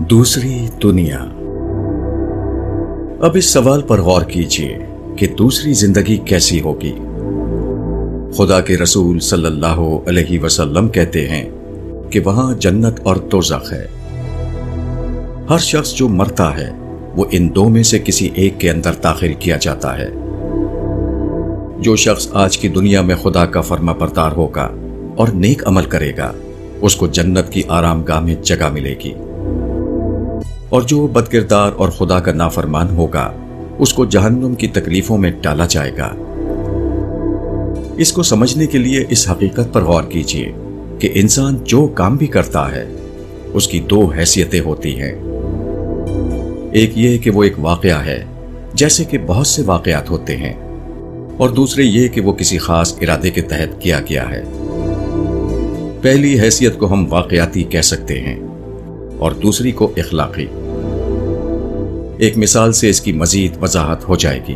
دوسری دنیا۔ اب اس سوال پر غور کیجیے کہ دوسری زندگی کیسی ہوگی۔ خدا کے رسول صلی اللہ علیہ وسلم کہتے ہیں کہ وہاں جنت اور توزخ ہے۔ ہر شخص جو مرتا ہے، وہ ان دو میں سے کسی ایک کے اندر داخل کیا جاتا ہے۔ جو شخص آج کی دنیا میں خدا کا فرما پردار ہوگا اور نیک عمل کرے گا، اس کو جنت کی آرام گاہ میں جگہ ملے گی۔ اور جو بد کردار اور خدا کا نافرمان ہوگا، اس کو جہنم کی تکلیفوں میں ڈالا جائے گا۔ اس کو سمجھنے کے لیے اس حقیقت پر غور کیجیے کہ انسان جو کام بھی کرتا ہے، اس کی دو حیثیتیں ہوتی ہیں۔ ایک یہ کہ وہ ایک واقعہ ہے، جیسے کہ بہت سے واقعات ہوتے ہیں، اور دوسرے یہ کہ وہ کسی خاص ارادے کے تحت کیا گیا ہے۔ پہلی حیثیت کو ہم واقعاتی کہہ سکتے ہیں۔ اور دوسری کو اخلاقی۔ ایک مثال سے اس کی مزید وضاحت ہو جائے گی۔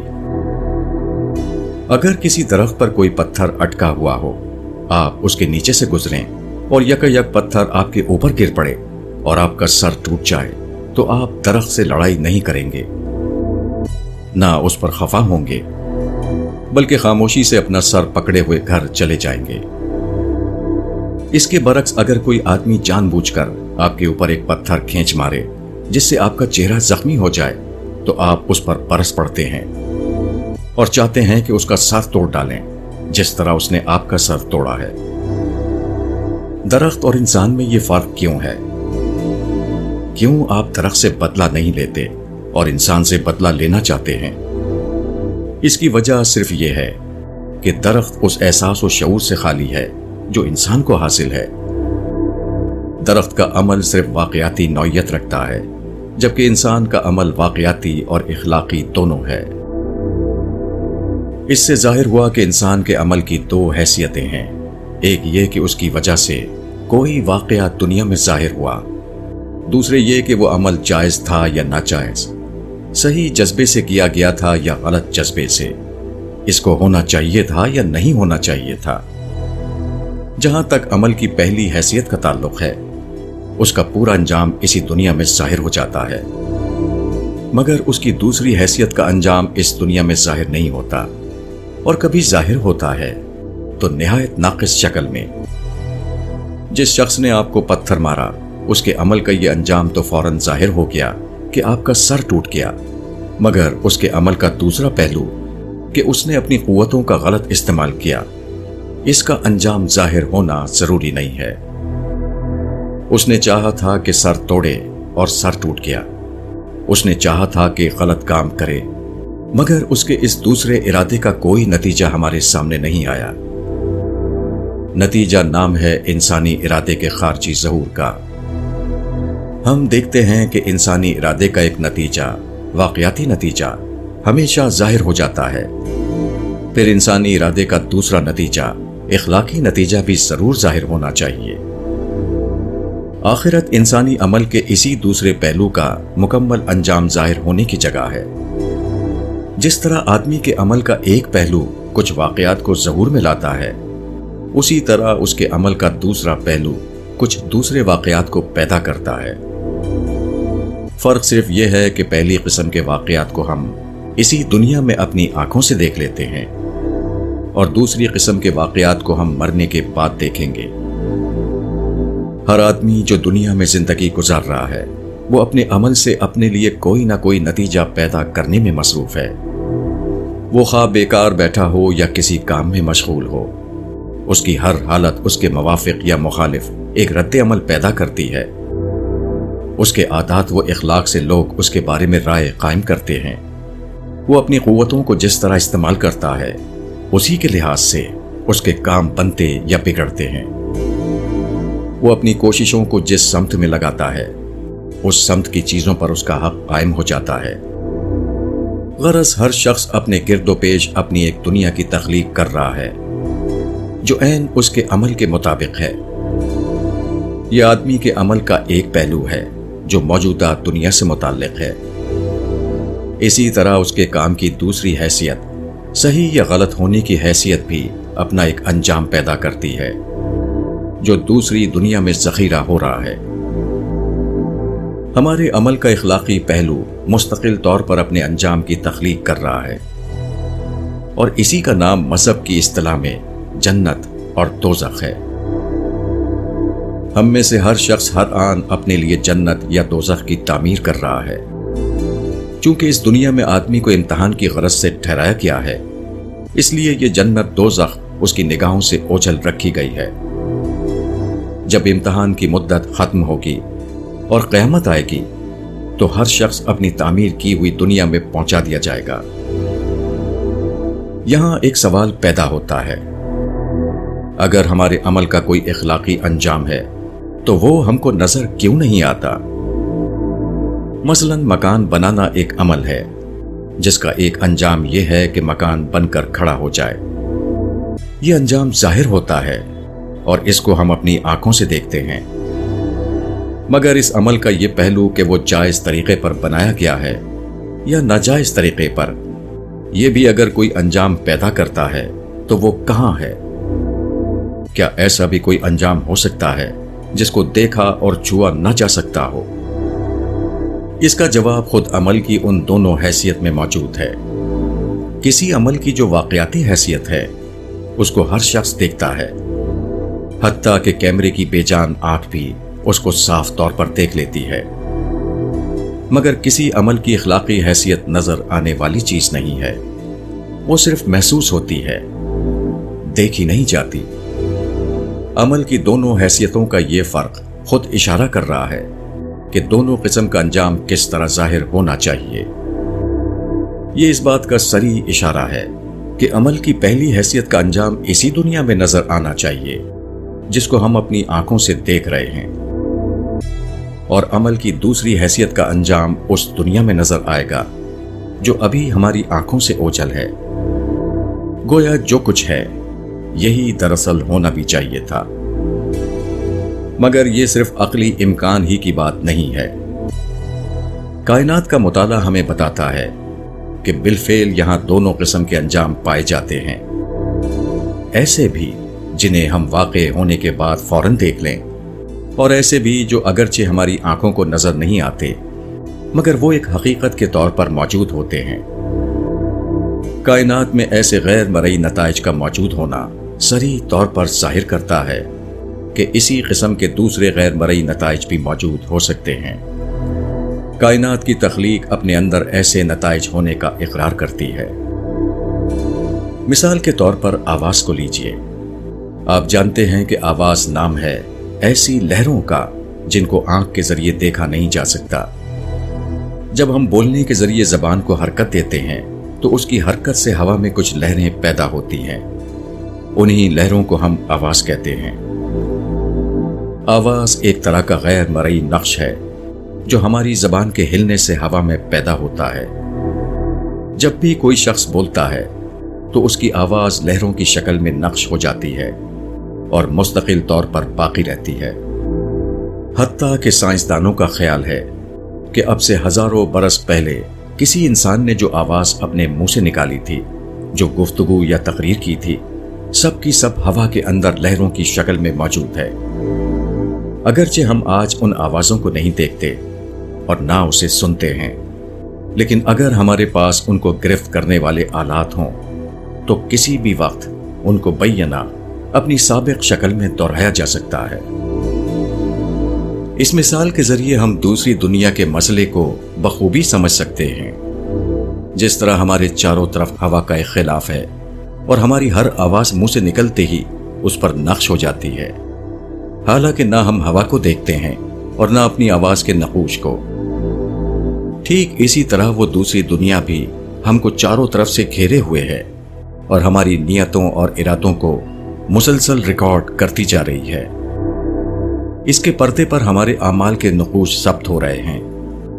اگر کسی درخت پر کوئی پتھر اٹکا ہوا ہو، آپ اس کے نیچے سے گزریں اور یک یک پتھر آپ کے اوپر گر پڑے اور آپ کا سر ٹوٹ جائے، تو آپ درخت سے لڑائی نہیں کریں گے۔ نہ اس پر خفا ہوں گے، بلکہ خاموشی سے اپنا سر پکڑے ہوئے گھر چلے جائیں گے۔ اس کے برعکس اگر کوئی آدمی جان بوجھ کر آپ کے اوپر ایک پتھر کھینچ مارے، جس سے آپ کا چہرہ زخمی ہو جائے، تو آپ اس پر برس پڑتے ہیں اور چاہتے ہیں کہ اس کا سر توڑ ڈالیں، جس طرح اس نے آپ کا سر توڑا ہے۔ درخت اور انسان میں یہ فرق کیوں ہے؟ کیوں آپ درخت سے بدلہ نہیں لیتے اور انسان سے بدلہ لینا چاہتے ہیں؟ اس کی وجہ صرف یہ ہے کہ درخت اس احساس و شعور سے خالی ہے جو انسان کو حاصل ہے۔ درخت کا عمل صرف واقعاتی نوعیت رکھتا ہے، جبکہ انسان کا عمل واقعاتی اور اخلاقی دونوں ہے۔ اس سے ظاہر ہوا کہ انسان کے عمل کی دو حیثیتیں ہیں۔ ایک یہ کہ اس کی وجہ سے کوئی واقعہ دنیا میں ظاہر ہوا۔ دوسرے یہ کہ وہ عمل جائز تھا یا ناجائز۔ صحیح جذبے سے کیا گیا تھا یا غلط جذبے سے۔ اس کو ہونا چاہیے تھا یا نہیں ہونا چاہیے تھا۔ جہاں تک عمل کی پہلی حیثیت کا تعلق ہے۔ اس کا پورا انجام اسی دنیا میں ظاہر ہو جاتا ہے۔ مگر اس کی دوسری حیثیت کا انجام اس دنیا میں ظاہر نہیں ہوتا۔ اور کبھی ظاہر ہوتا ہے تو نہایت ناقص شکل میں۔ جس شخص نے آپ کو پتھر مارا، اس کے عمل کا یہ انجام تو فوراً ظاہر ہو گیا کہ آپ کا سر ٹوٹ گیا۔ مگر اس کے عمل کا دوسرا پہلو کہ اس نے اپنی قوتوں کا غلط استعمال کیا۔ اس کا انجام ظاہر ہونا ضروری نہیں ہے۔ اس نے چاہا تھا کہ سر توڑے اور سر ٹوٹ گیا۔ اس نے چاہا تھا کہ غلط کام کرے، مگر اس کے اس دوسرے ارادے کا کوئی نتیجہ ہمارے سامنے نہیں آیا۔ نتیجہ نام ہے انسانی ارادے کے خارجی ظہور کا۔ ہم دیکھتے ہیں کہ انسانی ارادے کا ایک نتیجہ، واقعاتی نتیجہ، ہمیشہ ظاہر ہو جاتا ہے۔ پھر انسانی ارادے کا دوسرا نتیجہ اخلاقی نتیجہ بھی ضرور ظاہر ہونا چاہیے۔ آخرت انسانی عمل کے اسی دوسرے پہلو کا مکمل انجام ظاہر ہونے کی جگہ ہے۔ جس طرح آدمی کے عمل کا ایک پہلو کچھ واقعات کو ظہور میں لاتا ہے، اسی طرح اس کے عمل کا دوسرا پہلو کچھ دوسرے واقعات کو پیدا کرتا ہے۔ فرق صرف یہ ہے کہ پہلی قسم کے واقعات کو ہم اسی دنیا میں اپنی آنکھوں سے دیکھ لیتے ہیں۔ اور دوسری قسم کے واقعات کو ہم مرنے کے بعد دیکھیں گے۔ ہر آدمی جو دنیا میں زندگی گزار رہا ہے، وہ اپنے عمل سے اپنے لیے کوئی نہ کوئی نتیجہ پیدا کرنے میں مصروف ہے۔ وہ خواب بیکار بیٹھا ہو یا کسی کام میں مشغول ہو، اس کی ہر حالت، اس کے موافق یا مخالف ایک رد عمل پیدا کرتی ہے۔ اس کے عادات و اخلاق سے لوگ اس کے بارے میں رائے قائم کرتے ہیں۔ وہ اپنی قوتوں کو جس طرح استعمال کرتا ہے۔ اسی کے لحاظ سے اس کے کام بنتے یا بگڑتے ہیں۔ وہ اپنی کوششوں کو جس سمت میں لگاتا ہے، اس سمت کی چیزوں پر اس کا حق قائم ہو جاتا ہے۔ غرض ہر شخص اپنے گرد و پیش اپنی ایک دنیا کی تخلیق کر رہا ہے، جو عین اس کے عمل کے مطابق ہے۔ یہ آدمی کے عمل کا ایک پہلو ہے، جو موجودہ دنیا سے متعلق ہے۔ اسی طرح اس کے کام کی دوسری حیثیت صحیح یا غلط ہونے کی حیثیت بھی اپنا ایک انجام پیدا کرتی ہے، جو دوسری دنیا میں ذخیرہ ہو رہا ہے۔ ہمارے عمل کا اخلاقی پہلو مستقل طور پر اپنے انجام کی تخلیق کر رہا ہے۔ اور اسی کا نام مذہب کی اصطلاح میں جنت اور دوزخ ہے۔ ہم میں سے ہر شخص ہر آن اپنے لیے جنت یا دوزخ کی تعمیر کر رہا ہے۔ چونکہ اس دنیا میں آدمی کو امتحان کی غرض سے ٹھہرایا کیا ہے۔ اس لیے یہ جنت دوزخ اس کی نگاہوں سے اوچل رکھی گئی ہے۔ جب امتحان کی مدت ختم ہوگی اور قیامت آئے گی، تو ہر شخص اپنی تعمیر کی ہوئی دنیا میں پہنچا دیا جائے گا۔ یہاں ایک سوال پیدا ہوتا ہے۔ اگر ہمارے عمل کا کوئی اخلاقی انجام ہے، تو وہ ہم کو نظر کیوں نہیں آتا؟ مثلا مکان بنانا ایک عمل ہے، جس کا ایک انجام یہ ہے کہ مکان بن کر کھڑا ہو جائے۔ یہ انجام ظاہر ہوتا ہے اور اس کو ہم اپنی آنکھوں سے دیکھتے ہیں۔ مگر اس عمل کا یہ پہلو کہ وہ جائز طریقے پر بنایا گیا ہے یا ناجائز طریقے پر۔ یہ بھی اگر کوئی انجام پیدا کرتا ہے، تو وہ کہاں ہے؟ کیا ایسا بھی کوئی انجام ہو سکتا ہے جس کو دیکھا اور چھوا نہ جا سکتا ہو؟ اس کا جواب خود عمل کی ان دونوں حیثیت میں موجود ہے۔ کسی عمل کی جو واقعاتی حیثیت ہے، اس کو ہر شخص دیکھتا ہے۔ حتیٰ کہ کیمرے کی بے جان آنکھ بھی اس کو صاف طور پر دیکھ لیتی ہے۔ مگر کسی عمل کی اخلاقی حیثیت نظر آنے والی چیز نہیں ہے۔ وہ صرف محسوس ہوتی ہے۔ دیکھی نہیں جاتی۔ عمل کی دونوں حیثیتوں کا یہ فرق خود اشارہ کر رہا ہے۔ کہ دونوں قسم کا انجام کس طرح ظاہر ہونا چاہیے۔ یہ اس بات کا سری اشارہ ہے کہ عمل کی پہلی حیثیت کا انجام اسی دنیا میں نظر آنا چاہیے، جس کو ہم اپنی آنکھوں سے دیکھ رہے ہیں۔ اور عمل کی دوسری حیثیت کا انجام اس دنیا میں نظر آئے گا، جو ابھی ہماری آنکھوں سے اوچل ہے۔ گویا جو کچھ ہے، یہی دراصل ہونا بھی چاہیے تھا۔ مگر یہ صرف عقلی امکان ہی کی بات نہیں ہے۔ کائنات کا مطالعہ ہمیں بتاتا ہے کہ بالفعل یہاں دونوں قسم کے انجام پائے جاتے ہیں۔ ایسے بھی جنہیں ہم واقع ہونے کے بعد فوراً دیکھ لیں، اور ایسے بھی جو اگرچہ ہماری آنکھوں کو نظر نہیں آتے، مگر وہ ایک حقیقت کے طور پر موجود ہوتے ہیں۔ کائنات میں ایسے غیر مرئی نتائج کا موجود ہونا سری طور پر ظاہر کرتا ہے۔ کہ اسی قسم کے دوسرے غیر مرئی نتائج بھی موجود ہو سکتے ہیں۔ کائنات کی تخلیق اپنے اندر ایسے نتائج ہونے کا اقرار کرتی ہے۔ مثال کے طور پر آواز کو لیجیے۔ آپ جانتے ہیں کہ آواز نام ہے، ایسی لہروں کا جن کو آنکھ کے ذریعے دیکھا نہیں جا سکتا۔ جب ہم بولنے کے ذریعے زبان کو حرکت دیتے ہیں، تو اس کی حرکت سے ہوا میں کچھ لہریں پیدا ہوتی ہیں۔ انہی لہروں کو ہم آواز کہتے ہیں۔ آواز ایک طرح کا غیر مرئی نقش ہے، جو ہماری زبان کے ہلنے سے ہوا میں پیدا ہوتا ہے۔ جب بھی کوئی شخص بولتا ہے، تو اس کی آواز لہروں کی شکل میں نقش ہو جاتی ہے اور مستقل طور پر باقی رہتی ہے۔ حتیٰ کہ سائنسدانوں کا خیال ہے کہ اب سے ہزاروں برس پہلے کسی انسان نے جو آواز اپنے منہ سے نکالی تھی، جو گفتگو یا تقریر کی تھی، سب کی سب ہوا کے اندر لہروں کی شکل میں موجود ہے۔ اگرچہ ہم آج ان آوازوں کو نہیں دیکھتے اور نہ اسے سنتے ہیں، لیکن اگر ہمارے پاس ان کو گرفت کرنے والے آلات ہوں، تو کسی بھی وقت ان کو بینا اپنی سابق شکل میں دہرایا جا سکتا ہے۔ اس مثال کے ذریعے ہم دوسری دنیا کے مسئلے کو بخوبی سمجھ سکتے ہیں۔ جس طرح ہمارے چاروں طرف ہوا کا ایک خلاف ہے اور ہماری ہر آواز منہ سے نکلتے ہی اس پر نقش ہو جاتی ہے۔ حالانکہ نہ ہم ہوا کو دیکھتے ہیں اور نہ اپنی آواز کے نقوش کو۔ ٹھیک اسی طرح وہ دوسری دنیا بھی ہم کو چاروں طرف سے گھیرے ہوئے ہے اور ہماری نیتوں اور ارادوں کو مسلسل ریکارڈ کرتی جا رہی ہے۔ اس کے پردے پر ہمارے اعمال کے نقوش ثبت ہو رہے ہیں،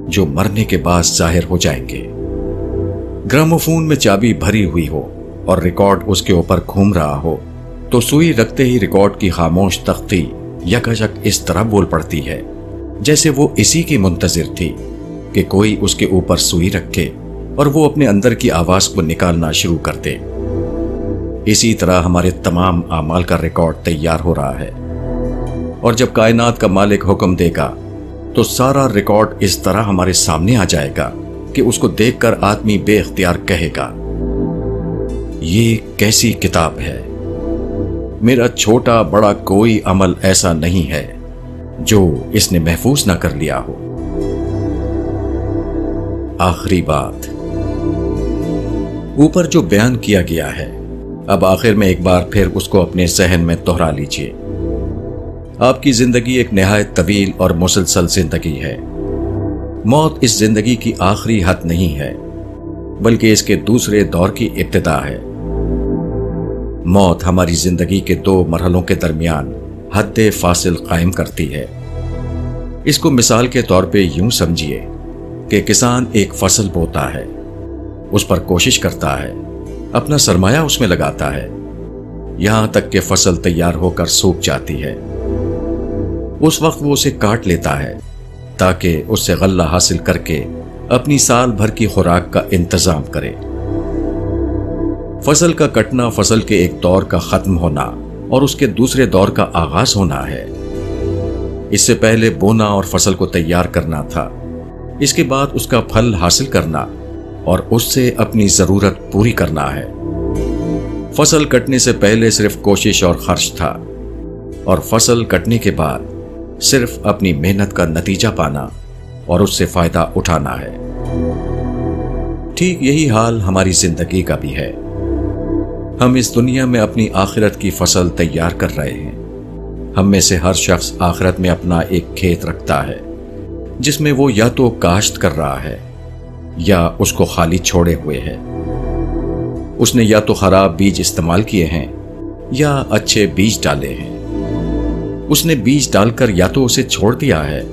جو مرنے کے بعد ظاہر ہو جائیں گے۔ گراموفون میں چابی بھری ہوئی ہو اور ریکارڈ اس کے اوپر گھوم رہا ہو، تو سوئی رکھتے ہی ریکارڈ کی خاموش تختی یک اس طرح بول پڑتی ہے، جیسے وہ اسی کی منتظر تھی کہ کوئی اس کے اوپر سوئی رکھے اور وہ اپنے اندر کی آواز کو نکالنا شروع کر دے۔ اسی طرح ہمارے تمام اعمال کا ریکارڈ تیار ہو رہا ہے۔ اور جب کائنات کا مالک حکم دے گا، تو سارا ریکارڈ اس طرح ہمارے سامنے آ جائے گا کہ اس کو دیکھ کر آدمی بے اختیار کہے گا، یہ کیسی کتاب ہے؟ میرا چھوٹا بڑا کوئی عمل ایسا نہیں ہے جو اس نے محفوظ نہ کر لیا ہو۔ آخری بات۔ اوپر جو بیان کیا گیا ہے، اب آخر میں ایک بار پھر اس کو اپنے ذہن میں دوہرا لیجیے۔ آپ کی زندگی ایک نہایت طویل اور مسلسل زندگی ہے۔ موت اس زندگی کی آخری حد نہیں ہے، بلکہ اس کے دوسرے دور کی ابتدا ہے۔ موت ہماری زندگی کے دو مرحلوں کے درمیان حد فاصل قائم کرتی ہے۔ اس کو مثال کے طور پہ یوں سمجھیے کہ کسان ایک فصل بوتا ہے، اس پر کوشش کرتا ہے، اپنا سرمایہ اس میں لگاتا ہے۔ یہاں تک کہ فصل تیار ہو کر سوکھ جاتی ہے۔ اس وقت وہ اسے کاٹ لیتا ہے تاکہ اس سے غلہ حاصل کر کے اپنی سال بھر کی خوراک کا انتظام کرے۔ فصل کا کٹنا فصل کے ایک دور کا ختم ہونا اور اس کے دوسرے دور کا آغاز ہونا ہے۔ اس سے پہلے بونا اور فصل کو تیار کرنا تھا۔ اس کے بعد اس کا پھل حاصل کرنا اور اس سے اپنی ضرورت پوری کرنا ہے۔ فصل کٹنے سے پہلے صرف کوشش اور خرچ تھا اور فصل کٹنے کے بعد صرف اپنی محنت کا نتیجہ پانا اور اس سے فائدہ اٹھانا ہے۔ ٹھیک یہی حال ہماری زندگی کا بھی ہے۔ ہم اس دنیا میں اپنی آخرت کی فصل تیار کر رہے ہیں۔ ہم میں سے ہر شخص آخرت میں اپنا ایک کھیت رکھتا ہے، جس میں وہ یا تو کاشت کر رہا ہے یا اس کو خالی چھوڑے ہوئے ہے۔ اس نے یا تو خراب بیج استعمال کیے ہیں یا اچھے بیج ڈالے ہیں۔ اس نے بیج ڈال کر یا تو اسے چھوڑ دیا ہے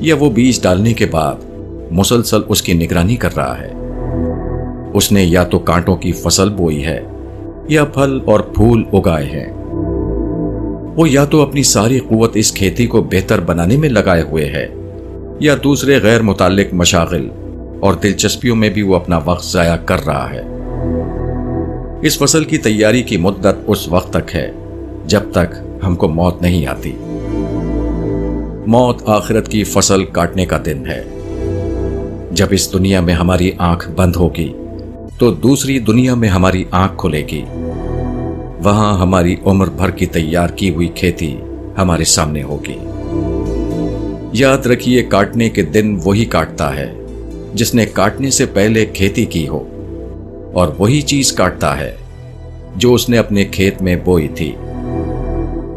یا وہ بیج ڈالنے کے بعد مسلسل اس کی نگرانی کر رہا ہے۔ اس نے یا تو کانٹوں کی فصل بوئی ہے یا پھل اور پھول اگائے ہیں۔ وہ یا تو اپنی ساری قوت اس کھیتی کو بہتر بنانے میں لگائے ہوئے ہے یا دوسرے غیر متعلق مشاغل اور دلچسپیوں میں بھی وہ اپنا وقت ضائع کر رہا ہے۔ اس فصل کی تیاری کی مدت اس وقت تک ہے جب تک ہم کو موت نہیں آتی۔ موت آخرت کی فصل کاٹنے کا دن ہے۔ جب اس دنیا میں ہماری آنکھ بند ہوگی تو دوسری دنیا میں ہماری آنکھ کھلے گی۔ وہاں ہماری عمر بھر کی تیار کی ہوئی کھیتی ہمارے سامنے ہوگی۔ یاد رکھیے کاٹنے کے دن وہی کاٹتا ہے، جس نے کاٹنے سے پہلے کھیتی کی ہو، اور وہی چیز کاٹتا ہے جو اس نے اپنے کھیت میں بوئی تھی۔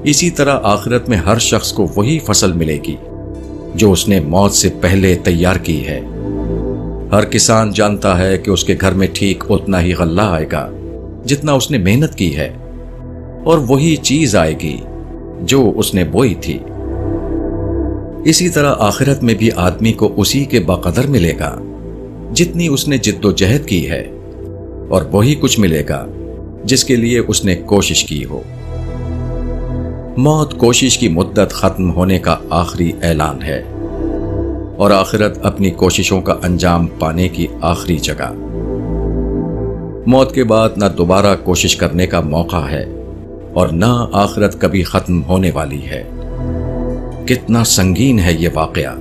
اسی طرح آخرت میں ہر شخص کو وہی فصل ملے گی جو اس نے موت سے پہلے تیار کی ہے۔ ہر کسان جانتا ہے کہ اس کے گھر میں ٹھیک اتنا ہی غلہ آئے گا جتنا اس نے محنت کی ہے۔ اور وہی چیز آئے گی جو اس نے بوئی تھی۔ اسی طرح آخرت میں بھی آدمی کو اسی کے باقدر ملے گا جتنی اس نے جد و جہد کی ہے۔ اور وہی کچھ ملے گا جس کے لیے اس نے کوشش کی ہو۔ موت کوشش کی مدت ختم ہونے کا آخری اعلان ہے۔ اور آخرت اپنی کوششوں کا انجام پانے کی آخری جگہ۔ موت کے بعد نہ دوبارہ کوشش کرنے کا موقع ہے اور نہ آخرت کبھی ختم ہونے والی ہے۔ کتنا سنگین ہے یہ واقعہ۔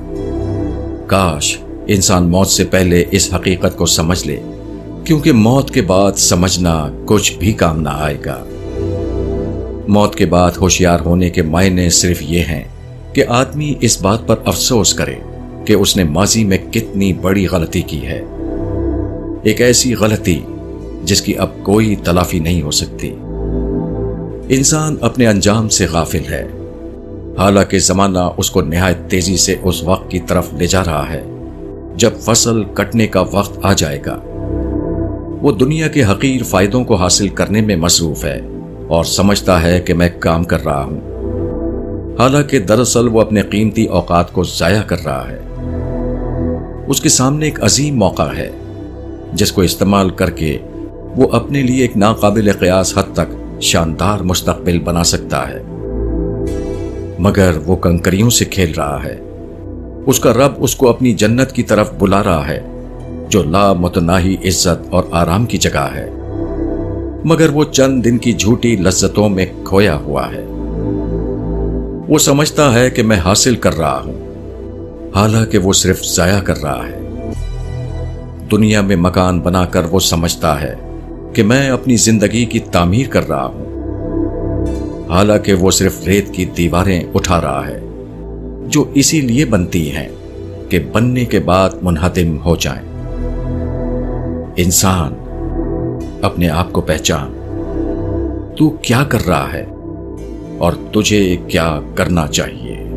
کاش انسان موت سے پہلے اس حقیقت کو سمجھ لے، کیونکہ موت کے بعد سمجھنا کچھ بھی کام نہ آئے گا۔ موت کے بعد ہوشیار ہونے کے معنی صرف یہ ہیں کہ آدمی اس بات پر افسوس کرے۔ کہ اس نے ماضی میں کتنی بڑی غلطی کی ہے۔ ایک ایسی غلطی جس کی اب کوئی تلافی نہیں ہو سکتی۔ انسان اپنے انجام سے غافل ہے۔ حالانکہ زمانہ اس کو نہایت تیزی سے اس وقت کی طرف لے جا رہا ہے۔ جب فصل کٹنے کا وقت آ جائے گا، وہ دنیا کے حقیر فائدوں کو حاصل کرنے میں مصروف ہے اور سمجھتا ہے کہ میں کام کر رہا ہوں۔ حالانکہ دراصل وہ اپنے قیمتی اوقات کو ضائع کر رہا ہے۔ اس کے سامنے ایک عظیم موقع ہے، جس کو استعمال کر کے وہ اپنے لیے ایک ناقابل قیاس حد تک شاندار مستقبل بنا سکتا ہے۔ مگر وہ کنکریوں سے کھیل رہا ہے۔ اس کا رب اس کو اپنی جنت کی طرف بلا رہا ہے، جو لا متناہی عزت اور آرام کی جگہ ہے۔ مگر وہ چند دن کی جھوٹی لذتوں میں کھویا ہوا ہے۔ وہ سمجھتا ہے کہ میں حاصل کر رہا ہوں۔ حالانکہ وہ صرف ضائع کر رہا ہے۔ دنیا میں مکان بنا کر وہ سمجھتا ہے کہ میں اپنی زندگی کی تعمیر کر رہا ہوں۔ حالانکہ وہ صرف ریت کی دیواریں اٹھا رہا ہے، جو اسی لیے بنتی ہیں کہ بننے کے بعد منہدم ہو جائیں۔ انسان اپنے آپ کو پہچان، تو کیا کر رہا ہے اور تجھے کیا کرنا چاہیے؟